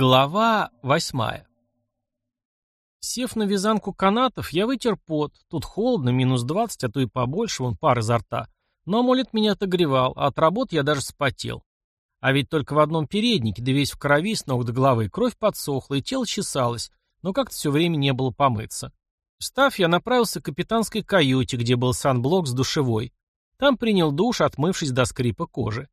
Глава восьмая. Сев на вязанку канатов, я вытер пот. Тут холодно, минус двадцать, а то и побольше, вон пар изо рта. Но амулет меня отогревал, а от работы я даже спотел. А ведь только в одном переднике, да весь в крови, с ног до головы, кровь подсохла, и тело чесалось, но как-то все время не было помыться. Встав, я направился к капитанской каюте, где был санблок с душевой. Там принял душ, отмывшись до скрипа кожи.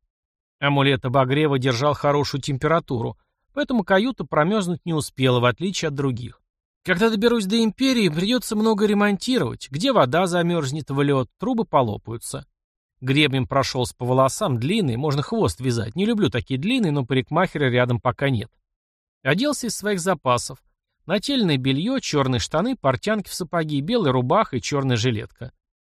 Амулет обогрева держал хорошую температуру, поэтому каюта промерзнуть не успела, в отличие от других. Когда доберусь до Империи, придется много ремонтировать. Где вода замерзнет в лед, трубы полопаются. Гребнем прошелся по волосам, длинный, можно хвост вязать. Не люблю такие длинные, но парикмахера рядом пока нет. Оделся из своих запасов. Нательное белье, черные штаны, портянки в сапоги, белая рубаха и черная жилетка.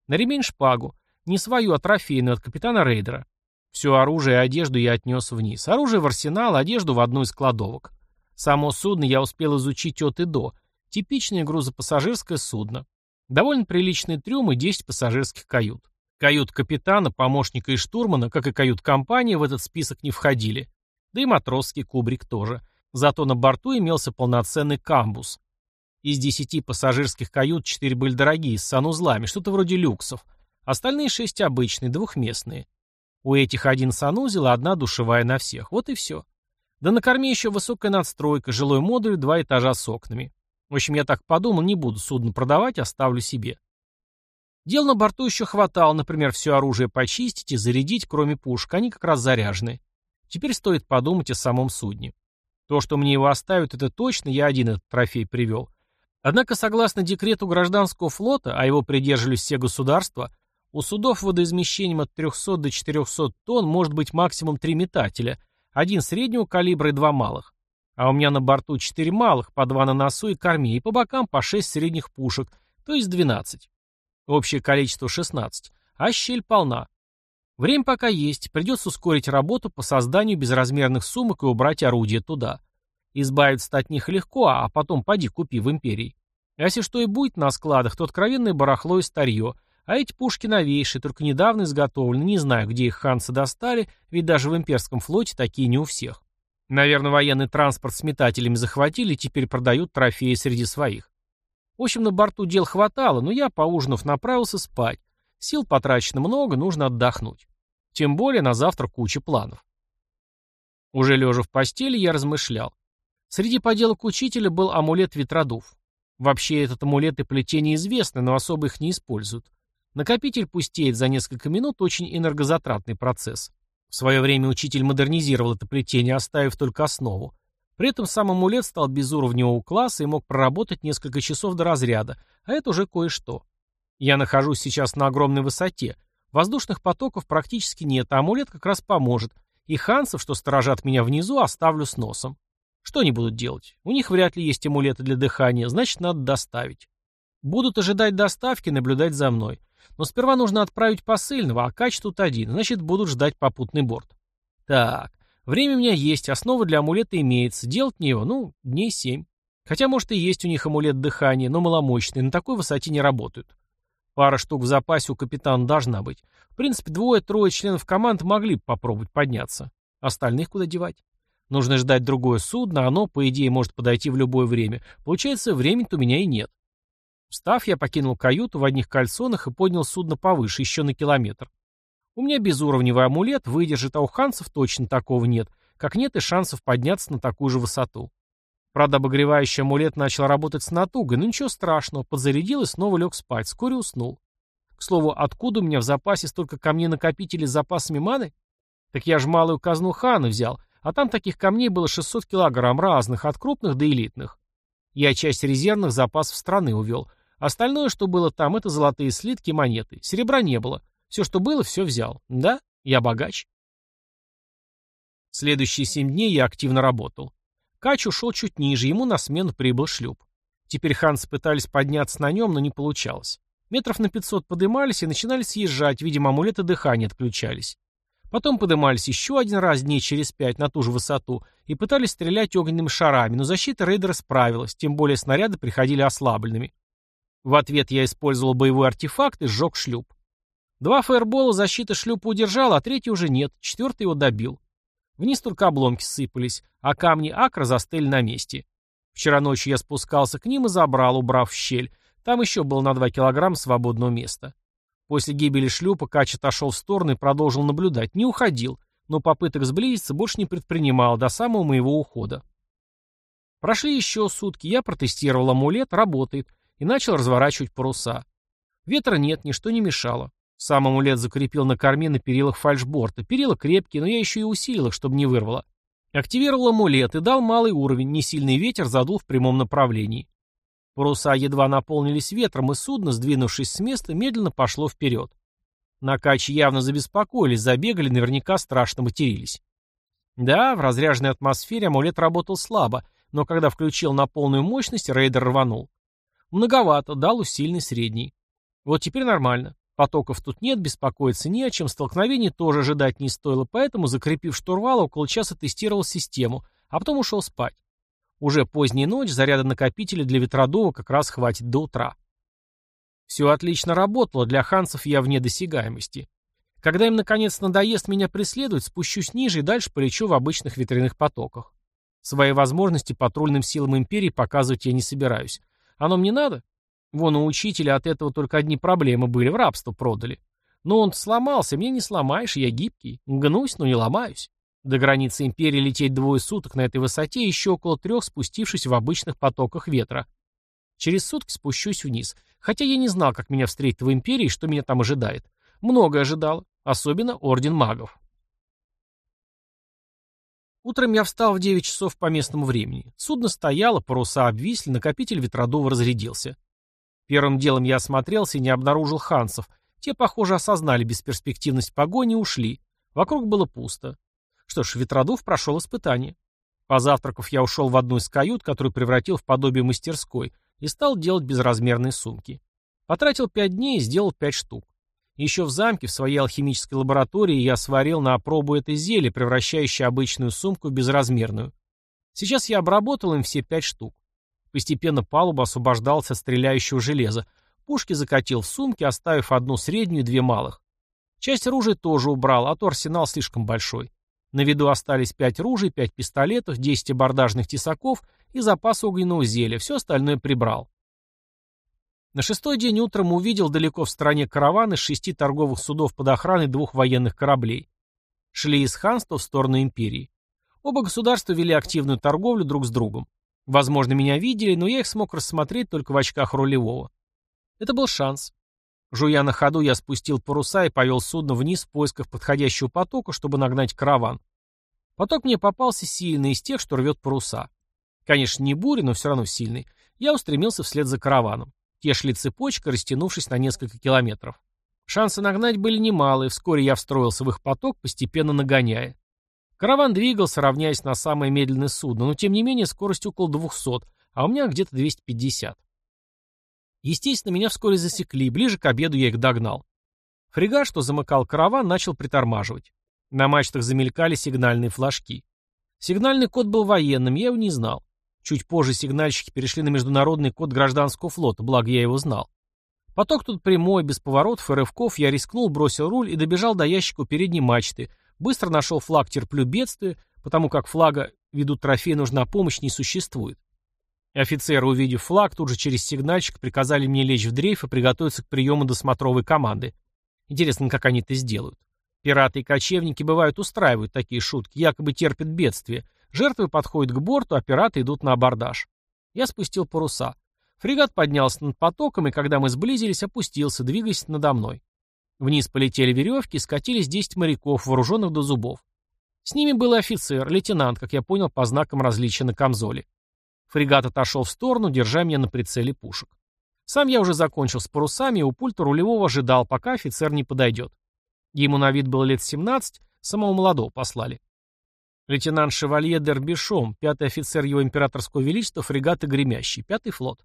На ремень шпагу. Не свою, а трофейную от капитана рейдера. Все оружие и одежду я отнес вниз. Оружие в арсенал, одежду в одну из кладовок. Само судно я успел изучить от и до. Типичное грузопассажирское судно. Довольно приличный трюм и 10 пассажирских кают. Кают капитана, помощника и штурмана, как и кают компании, в этот список не входили. Да и матросский кубрик тоже. Зато на борту имелся полноценный камбус. Из 10 пассажирских кают 4 были дорогие, с санузлами, что-то вроде люксов. Остальные 6 обычные, двухместные. У этих один санузел, а одна душевая на всех. Вот и все. Да на корме еще высокая надстройка, жилой модуль, два этажа с окнами. В общем, я так подумал, не буду судно продавать, оставлю себе. Дел на борту еще хватало, например, все оружие почистить и зарядить, кроме пушек, они как раз заряжены. Теперь стоит подумать о самом судне. То, что мне его оставят, это точно, я один этот трофей привел. Однако, согласно декрету гражданского флота, а его придерживались все государства, у судов водоизмещением от 300 до 400 тонн может быть максимум три метателя, один среднего калибра и два малых. А у меня на борту четыре малых, по два на носу и корме, и по бокам по шесть средних пушек, то есть 12. Общее количество 16, а щель полна. Время пока есть, придется ускорить работу по созданию безразмерных сумок и убрать орудия туда. Избавиться от них легко, а потом поди купи в империи. А если что и будет на складах, то откровенное барахло и старье – а эти пушки новейшие, только недавно изготовлены, не знаю, где их ханцы достали, ведь даже в имперском флоте такие не у всех. Наверное, военный транспорт с метателями захватили и теперь продают трофеи среди своих. В общем, на борту дел хватало, но я, поужинав, направился спать. Сил потрачено много, нужно отдохнуть. Тем более на завтра куча планов. Уже лежа в постели, я размышлял. Среди поделок учителя был амулет ветродув. Вообще, этот амулет и плетение известны, но особо их не используют. Накопитель пустеет за несколько минут, очень энергозатратный процесс. В свое время учитель модернизировал это плетение, оставив только основу. При этом сам амулет стал безуровневого класса и мог проработать несколько часов до разряда, а это уже кое-что. Я нахожусь сейчас на огромной высоте. Воздушных потоков практически нет, а амулет как раз поможет. И хансов, что сторожат меня внизу, оставлю с носом. Что они будут делать? У них вряд ли есть амулеты для дыхания, значит, надо доставить. Будут ожидать доставки, наблюдать за мной. Но сперва нужно отправить посыльного, а кач тут один, значит, будут ждать попутный борт. Так, время у меня есть, основа для амулета имеется, делать мне его, ну, дней семь. Хотя, может, и есть у них амулет дыхания, но маломощный, на такой высоте не работают. Пара штук в запасе у капитана должна быть. В принципе, двое-трое членов команды могли бы попробовать подняться. Остальных куда девать? Нужно ждать другое судно, оно, по идее, может подойти в любое время. Получается, времени-то у меня и нет. Встав, я покинул каюту в одних кальсонах и поднял судно повыше, еще на километр. У меня безуровневый амулет выдержит, а у ханцев точно такого нет, как нет и шансов подняться на такую же высоту. Правда, обогревающий амулет начал работать с натугой, но ничего страшного, подзарядил и снова лег спать, вскоре уснул. К слову, откуда у меня в запасе столько камней-накопителей с запасами маны? Так я же малую казну хана взял, а там таких камней было 600 килограмм разных, от крупных до элитных. Я часть резервных запасов страны увел, Остальное, что было там, это золотые слитки монеты. Серебра не было. Все, что было, все взял. Да, я богач. Следующие семь дней я активно работал. Кач ушел чуть ниже, ему на смену прибыл шлюп. Теперь ханцы пытались подняться на нем, но не получалось. Метров на 500 подымались и начинали съезжать, видимо, амулеты дыхания отключались. Потом подымались еще один раз дней через пять на ту же высоту и пытались стрелять огненными шарами, но защита рейдера справилась, тем более снаряды приходили ослабленными. В ответ я использовал боевой артефакт и сжег шлюп. Два фаербола защита шлюпа удержала, а третий уже нет, четвертый его добил. Вниз только обломки сыпались, а камни акра застыли на месте. Вчера ночью я спускался к ним и забрал, убрав щель. Там еще было на 2 килограмма свободного места. После гибели шлюпа Кач отошел в сторону и продолжил наблюдать. Не уходил, но попыток сблизиться больше не предпринимал до самого моего ухода. Прошли еще сутки, я протестировал амулет, работает, и начал разворачивать паруса. Ветра нет, ничто не мешало. Сам амулет закрепил на корме на перилах фальшборта. Перила крепкие, но я еще и усилил их, чтобы не вырвало. Активировал амулет и дал малый уровень, несильный ветер задул в прямом направлении. Паруса едва наполнились ветром, и судно, сдвинувшись с места, медленно пошло вперед. Накачи явно забеспокоились, забегали, наверняка страшно матерились. Да, в разряженной атмосфере амулет работал слабо, но когда включил на полную мощность, рейдер рванул. Многовато, дал усиленный средний. Вот теперь нормально. Потоков тут нет, беспокоиться не о чем, столкновений тоже ожидать не стоило, поэтому, закрепив штурвал, около часа тестировал систему, а потом ушел спать. Уже поздняя ночь, заряда накопителя для ветродува как раз хватит до утра. Все отлично работало, для ханцев я вне досягаемости. Когда им наконец надоест меня преследовать, спущусь ниже и дальше полечу в обычных ветряных потоках. Свои возможности патрульным силам империи показывать я не собираюсь. Оно мне надо? Вон у учителя от этого только одни проблемы были, в рабство продали. Но он сломался, мне не сломаешь, я гибкий. Гнусь, но не ломаюсь. До границы империи лететь двое суток на этой высоте, еще около трех спустившись в обычных потоках ветра. Через сутки спущусь вниз. Хотя я не знал, как меня встретит в империи и что меня там ожидает. Многое ожидал, особенно Орден Магов. Утром я встал в 9 часов по местному времени. Судно стояло, паруса обвисли, накопитель ветродува разрядился. Первым делом я осмотрелся и не обнаружил хансов. Те, похоже, осознали бесперспективность погони и ушли. Вокруг было пусто. Что ж, ветродув прошел испытание. Позавтракав, я ушел в одну из кают, которую превратил в подобие мастерской, и стал делать безразмерные сумки. Потратил пять дней и сделал пять штук. Еще в замке, в своей алхимической лаборатории, я сварил на опробу это зелье, превращающее обычную сумку в безразмерную. Сейчас я обработал им все пять штук. Постепенно палуба освобождалась от стреляющего железа. Пушки закатил в сумки, оставив одну среднюю и две малых. Часть ружей тоже убрал, а то арсенал слишком большой. На виду остались пять ружей, пять пистолетов, десять абордажных тесаков и запас огненного зелья, все остальное прибрал. На шестой день утром увидел далеко в стороне караван из шести торговых судов под охраной двух военных кораблей. Шли из ханства в сторону империи. Оба государства вели активную торговлю друг с другом. Возможно, меня видели, но я их смог рассмотреть только в очках рулевого. Это был шанс. Жуя на ходу, я спустил паруса и повел судно вниз в поисках подходящего потока, чтобы нагнать караван. Поток мне попался сильный, из тех, что рвет паруса. Конечно, не буря, но все равно сильный. Я устремился вслед за караваном. Те шли цепочкой, растянувшись на несколько километров. Шансы нагнать были немалые, вскоре я встроился в их поток, постепенно нагоняя. Караван двигался, равняясь на самое медленное судно, но тем не менее скорость около 200, а у меня где-то 250. Естественно, меня вскоре засекли, ближе к обеду я их догнал. Фрегат, что замыкал караван, начал притормаживать. На мачтах замелькали сигнальные флажки. Сигнальный код был военным, я его не знал. Чуть позже сигнальщики перешли на международный код гражданского флота, благо я его знал. Поток тут прямой, без поворотов и рывков, я рискнул, бросил руль и добежал до ящика у передней мачты, Быстро нашел флаг «Терплю бедствие», потому как флага «Ведут трофей, нужна помощь» не существует. Офицеры, увидев флаг, тут же через сигнальщик приказали мне лечь в дрейф и приготовиться к приему досмотровой команды. Интересно, как они это сделают. Пираты и кочевники бывают устраивают такие шутки, якобы терпят бедствие. Жертвы подходят к борту, а пираты идут на абордаж. Я спустил паруса. Фрегат поднялся над потоком, и когда мы сблизились, опустился, двигаясь надо мной. Вниз полетели веревки, скатились 10 моряков, вооруженных до зубов. С ними был офицер, лейтенант, как я понял, по знакам различия на камзоле. Фрегат отошел в сторону, держа меня на прицеле пушек. Сам я уже закончил с парусами и у пульта рулевого ожидал, пока офицер не подойдет. Ему на вид было лет 17, самого молодого послали. Лейтенант Шевалье Дербишом, пятый офицер его императорского величества, фрегаты Гремящий, пятый флот.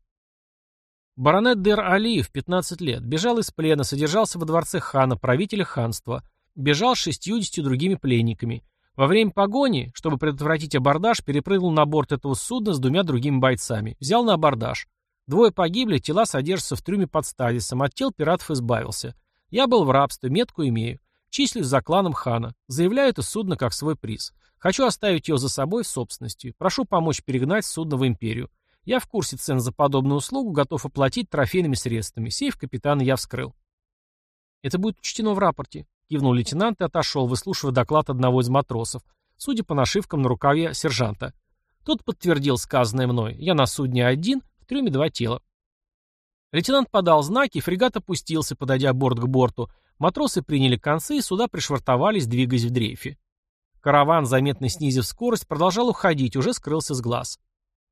Баронет Дер Алиев, 15 лет, бежал из плена, содержался во дворце хана, правителя ханства. Бежал с 60 другими пленниками. Во время погони, чтобы предотвратить абордаж, перепрыгнул на борт этого судна с двумя другими бойцами. Взял на абордаж. Двое погибли, тела содержатся в трюме под стазисом, от тел пиратов избавился. Я был в рабстве, метку имею. Числюсь за кланом хана. Заявляю это судно как свой приз. Хочу оставить ее за собой в собственности. Прошу помочь перегнать судно в империю. Я в курсе цен за подобную услугу, готов оплатить трофейными средствами. Сейф капитана я вскрыл. Это будет учтено в рапорте. Кивнул лейтенант и отошел, выслушивая доклад одного из матросов, судя по нашивкам на рукаве сержанта. Тот подтвердил сказанное мной. Я на судне один, в трюме два тела. Лейтенант подал знаки, фрегат опустился, подойдя борт к борту. Матросы приняли концы и суда пришвартовались, двигаясь в дрейфе. Караван, заметно снизив скорость, продолжал уходить, уже скрылся с глаз.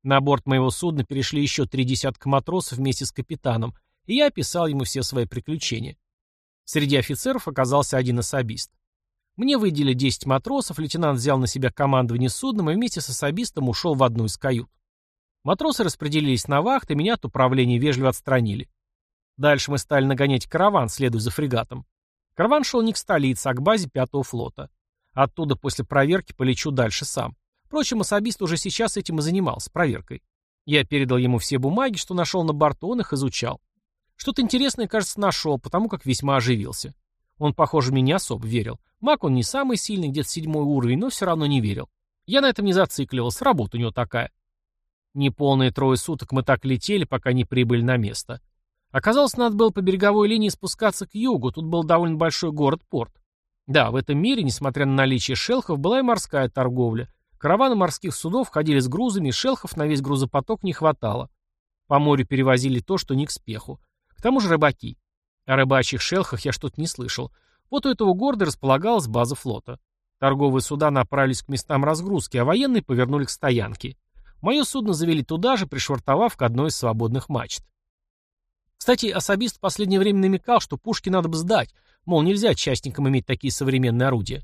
На борт моего судна перешли еще три десятка матросов вместе с капитаном, и я описал ему все свои приключения. Среди офицеров оказался один особист. Мне выделили 10 матросов, лейтенант взял на себя командование судном и вместе с особистом ушел в одну из кают. Матросы распределились на вахты, меня от управления вежливо отстранили. Дальше мы стали нагонять караван, следуя за фрегатом. Караван шел не к столице, а к базе пятого флота. Оттуда после проверки полечу дальше сам. Впрочем, особист уже сейчас этим и занимался, проверкой. Я передал ему все бумаги, что нашел на борту, он их изучал. Что-то интересное, кажется, нашел, потому как весьма оживился. Он, похоже, мне не особо верил. Маг он не самый сильный, где-то седьмой уровень, но все равно не верил. Я на этом не зацикливался, работа у него такая. Неполные трое суток мы так летели, пока не прибыли на место. Оказалось, надо было по береговой линии спускаться к югу, тут был довольно большой город-порт. Да, в этом мире, несмотря на наличие шелхов, была и морская торговля, Караваны морских судов ходили с грузами, и шелхов на весь грузопоток не хватало. По морю перевозили то, что не к спеху. К тому же рыбаки. О рыбачьих шелхах я что-то не слышал. Вот у этого города располагалась база флота. Торговые суда направились к местам разгрузки, а военные повернули к стоянке. Мое судно завели туда же, пришвартовав к одной из свободных мачт. Кстати, особист в последнее время намекал, что пушки надо бы сдать, мол, нельзя частникам иметь такие современные орудия.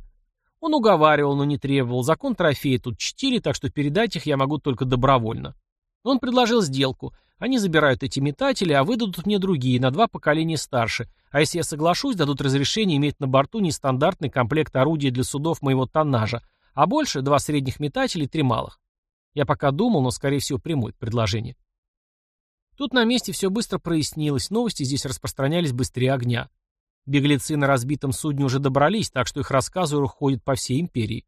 Он уговаривал, но не требовал. Закон трофея тут четыре, так что передать их я могу только добровольно. Он предложил сделку. Они забирают эти метатели, а выдадут мне другие, на два поколения старше. А если я соглашусь, дадут разрешение иметь на борту нестандартный комплект орудий для судов моего тоннажа, а больше два средних метателя и три малых. Я пока думал, но, скорее всего, приму это предложение. Тут на месте все быстро прояснилось, новости здесь распространялись быстрее огня. Беглецы на разбитом судне уже добрались, так что их рассказы уходят по всей империи.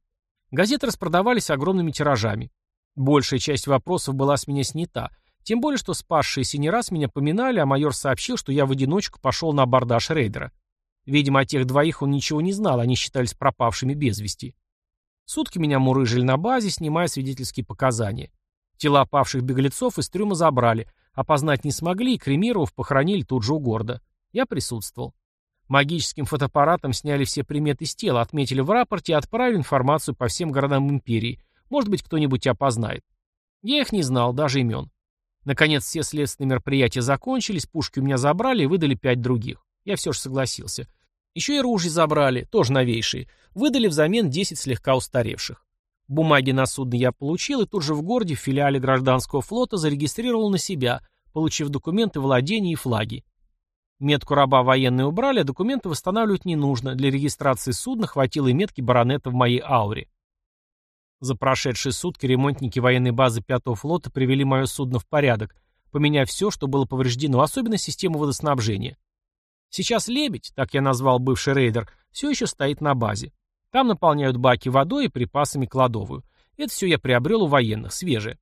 Газеты распродавались огромными тиражами. Большая часть вопросов была с меня снята, тем более, что спасшиеся не раз меня поминали, а майор сообщил, что я в одиночку пошел на абордаж рейдера. Видимо, о тех двоих он ничего не знал, они считались пропавшими без вести. Сутки меня мурыжили на базе, снимая свидетельские показания. Тела павших беглецов из трюма забрали, опознать не смогли и, кремировав, похоронили тут же у города. Я присутствовал. Магическим фотоаппаратом сняли все приметы с тела, отметили в рапорте и отправили информацию по всем городам империи. Может быть, кто-нибудь опознает. Я их не знал, даже имен. Наконец, все следственные мероприятия закончились, пушки у меня забрали и выдали пять других. Я все же согласился. Еще и ружья забрали, тоже новейшие. Выдали взамен 10 слегка устаревших. Бумаги на судно я получил и тут же в городе в филиале гражданского флота зарегистрировал на себя, получив документы владения и флаги. Метку раба военные убрали, а документы восстанавливать не нужно. Для регистрации судна хватило и метки баронета в моей ауре. За прошедшие сутки ремонтники военной базы Пятого флота привели мое судно в порядок, поменяв все, что было повреждено, особенно систему водоснабжения. Сейчас «Лебедь», так я назвал бывший рейдер, все еще стоит на базе. Там наполняют баки водой и припасами кладовую. Это все я приобрел у военных, свежее.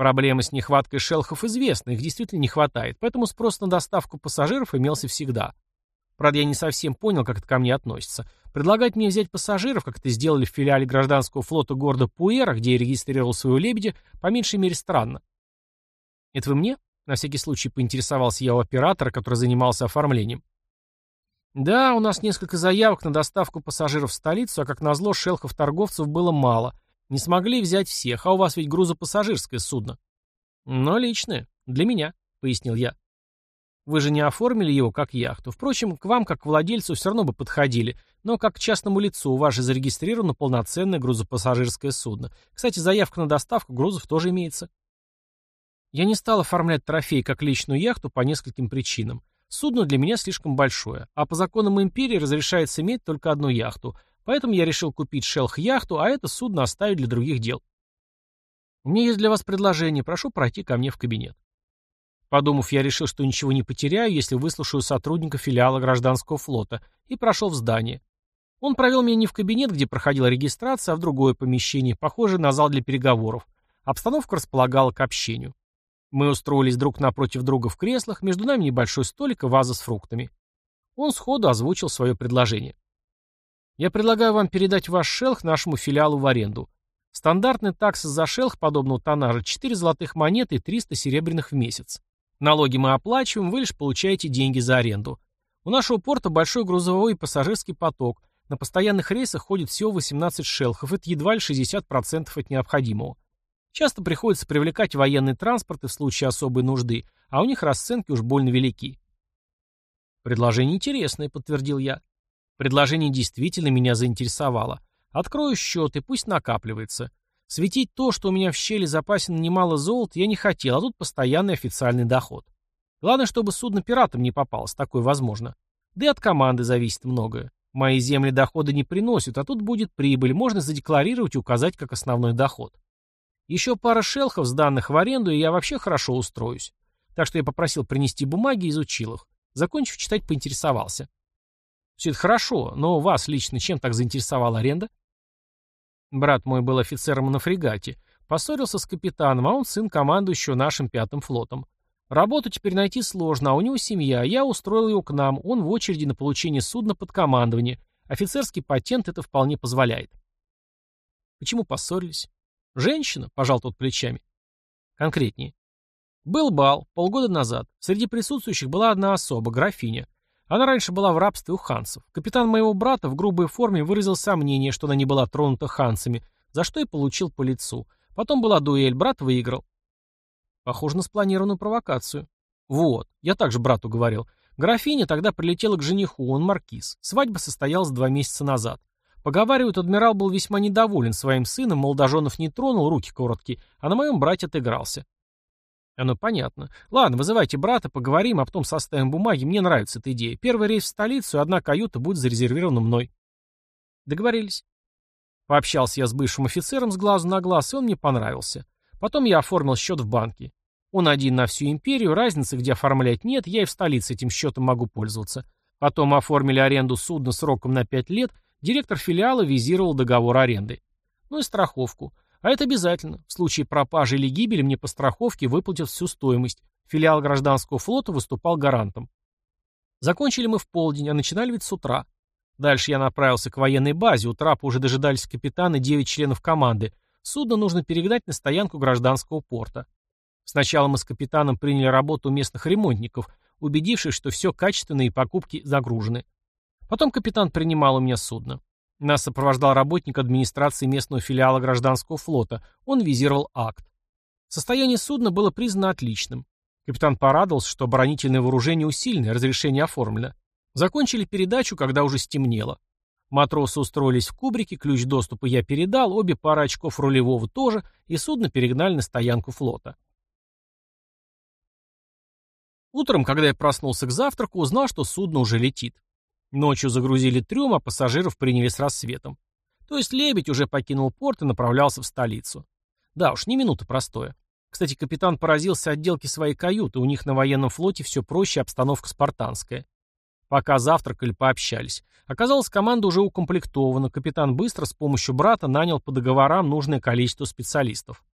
Проблемы с нехваткой шелхов известны, их действительно не хватает, поэтому спрос на доставку пассажиров имелся всегда. Правда, я не совсем понял, как это ко мне относится. Предлагать мне взять пассажиров, как это сделали в филиале гражданского флота города Пуэра, где я регистрировал своего лебедя, по меньшей мере странно. «Это вы мне?» — на всякий случай поинтересовался я у оператора, который занимался оформлением. «Да, у нас несколько заявок на доставку пассажиров в столицу, а как назло шелхов-торговцев было мало, не смогли взять всех, а у вас ведь грузопассажирское судно. Но личное. Для меня, пояснил я. Вы же не оформили его как яхту. Впрочем, к вам, как к владельцу, все равно бы подходили. Но как к частному лицу у вас же зарегистрировано полноценное грузопассажирское судно. Кстати, заявка на доставку грузов тоже имеется. Я не стал оформлять трофей как личную яхту по нескольким причинам. Судно для меня слишком большое, а по законам империи разрешается иметь только одну яхту, Поэтому я решил купить шелх-яхту, а это судно оставить для других дел. У меня есть для вас предложение, прошу пройти ко мне в кабинет. Подумав, я решил, что ничего не потеряю, если выслушаю сотрудника филиала гражданского флота, и прошел в здание. Он провел меня не в кабинет, где проходила регистрация, а в другое помещение, похожее на зал для переговоров. Обстановка располагала к общению. Мы устроились друг напротив друга в креслах, между нами небольшой столик и ваза с фруктами. Он сходу озвучил свое предложение. Я предлагаю вам передать ваш шелх нашему филиалу в аренду. Стандартная такса за шелх подобного тоннажа 4 золотых монеты и 300 серебряных в месяц. Налоги мы оплачиваем, вы лишь получаете деньги за аренду. У нашего порта большой грузовой и пассажирский поток. На постоянных рейсах ходит всего 18 шелхов, это едва ли 60% от необходимого. Часто приходится привлекать военные транспорты в случае особой нужды, а у них расценки уж больно велики. «Предложение интересное», — подтвердил я. Предложение действительно меня заинтересовало. Открою счет и пусть накапливается. Светить то, что у меня в щели запасено немало золота, я не хотел, а тут постоянный официальный доход. Главное, чтобы судно пиратам не попалось, такое возможно. Да и от команды зависит многое. Мои земли дохода не приносят, а тут будет прибыль, можно задекларировать и указать как основной доход. Еще пара шелхов, сданных в аренду, и я вообще хорошо устроюсь. Так что я попросил принести бумаги и изучил их. Закончив читать, поинтересовался. Все это хорошо, но вас лично чем так заинтересовала аренда? Брат мой был офицером на фрегате. Поссорился с капитаном, а он сын командующего нашим пятым флотом. Работу теперь найти сложно, а у него семья. Я устроил его к нам, он в очереди на получение судна под командование. Офицерский патент это вполне позволяет. Почему поссорились? Женщина, пожал тот плечами. Конкретнее. Был бал, полгода назад. Среди присутствующих была одна особа, графиня. Она раньше была в рабстве у ханцев. Капитан моего брата в грубой форме выразил сомнение, что она не была тронута ханцами, за что и получил по лицу. Потом была дуэль, брат выиграл. Похоже на спланированную провокацию. Вот, я также брату говорил. Графиня тогда прилетела к жениху, он маркиз. Свадьба состоялась два месяца назад. Поговаривают, адмирал был весьма недоволен своим сыном, молодоженов не тронул, руки короткие, а на моем брате отыгрался. Оно понятно. Ладно, вызывайте брата, поговорим, а потом составим бумаги. Мне нравится эта идея. Первый рейс в столицу, и одна каюта будет зарезервирована мной. Договорились. Пообщался я с бывшим офицером с глазу на глаз, и он мне понравился. Потом я оформил счет в банке. Он один на всю империю, разницы, где оформлять нет, я и в столице этим счетом могу пользоваться. Потом оформили аренду судна сроком на 5 лет, директор филиала визировал договор аренды. Ну и страховку. А это обязательно. В случае пропажи или гибели мне по страховке выплатят всю стоимость. Филиал гражданского флота выступал гарантом. Закончили мы в полдень, а начинали ведь с утра. Дальше я направился к военной базе, у трапа уже дожидались капитаны и 9 членов команды, Судно нужно перегнать на стоянку гражданского порта. Сначала мы с капитаном приняли работу у местных ремонтников, убедившись, что все качественно и покупки загружены. Потом капитан принимал у меня судно. Нас сопровождал работник администрации местного филиала гражданского флота. Он визировал акт. Состояние судна было признано отличным. Капитан порадовался, что оборонительное вооружение усиленное, разрешение оформлено. Закончили передачу, когда уже стемнело. Матросы устроились в кубрике, ключ доступа я передал, обе пары очков рулевого тоже, и судно перегнали на стоянку флота. Утром, когда я проснулся к завтраку, узнал, что судно уже летит. Ночью загрузили трюм, а пассажиров приняли с рассветом. То есть «Лебедь» уже покинул порт и направлялся в столицу. Да уж, не минута простое. Кстати, капитан поразился отделке своей каюты, у них на военном флоте все проще, обстановка спартанская. Пока завтракали, пообщались. Оказалось, команда уже укомплектована, капитан быстро с помощью брата нанял по договорам нужное количество специалистов.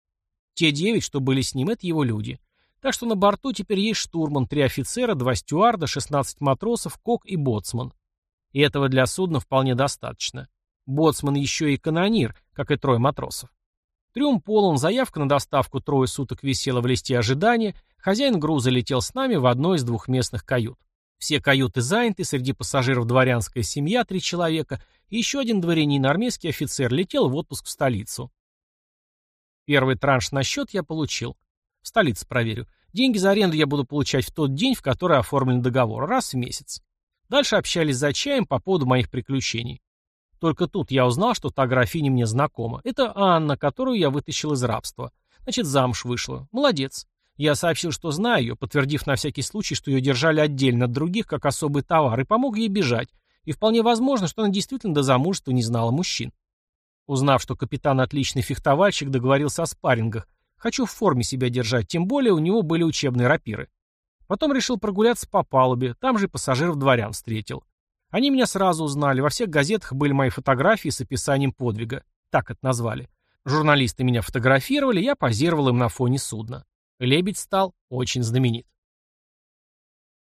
Те девять, что были с ним, это его люди. Так что на борту теперь есть штурман, три офицера, два стюарда, 16 матросов, кок и боцман. И этого для судна вполне достаточно. Боцман еще и канонир, как и трое матросов. Трюм полон, заявка на доставку трое суток висела в листе ожидания, хозяин груза летел с нами в одной из двухместных кают. Все каюты заняты, среди пассажиров дворянская семья, три человека, и еще один дворянин, армейский офицер, летел в отпуск в столицу. Первый транш на счет я получил. В столице проверю. Деньги за аренду я буду получать в тот день, в который оформлен договор, раз в месяц. Дальше общались за чаем по поводу моих приключений. Только тут я узнал, что та графиня мне знакома. Это Анна, которую я вытащил из рабства. Значит, замуж вышла. Молодец. Я сообщил, что знаю ее, подтвердив на всякий случай, что ее держали отдельно от других, как особый товар, и помог ей бежать. И вполне возможно, что она действительно до замужества не знала мужчин. Узнав, что капитан отличный фехтовальщик, договорился о спаррингах. Хочу в форме себя держать, тем более у него были учебные рапиры. Потом решил прогуляться по палубе, там же пассажиров дворян встретил. Они меня сразу узнали, во всех газетах были мои фотографии с описанием подвига. Так это назвали. Журналисты меня фотографировали, я позировал им на фоне судна. Лебедь стал очень знаменит.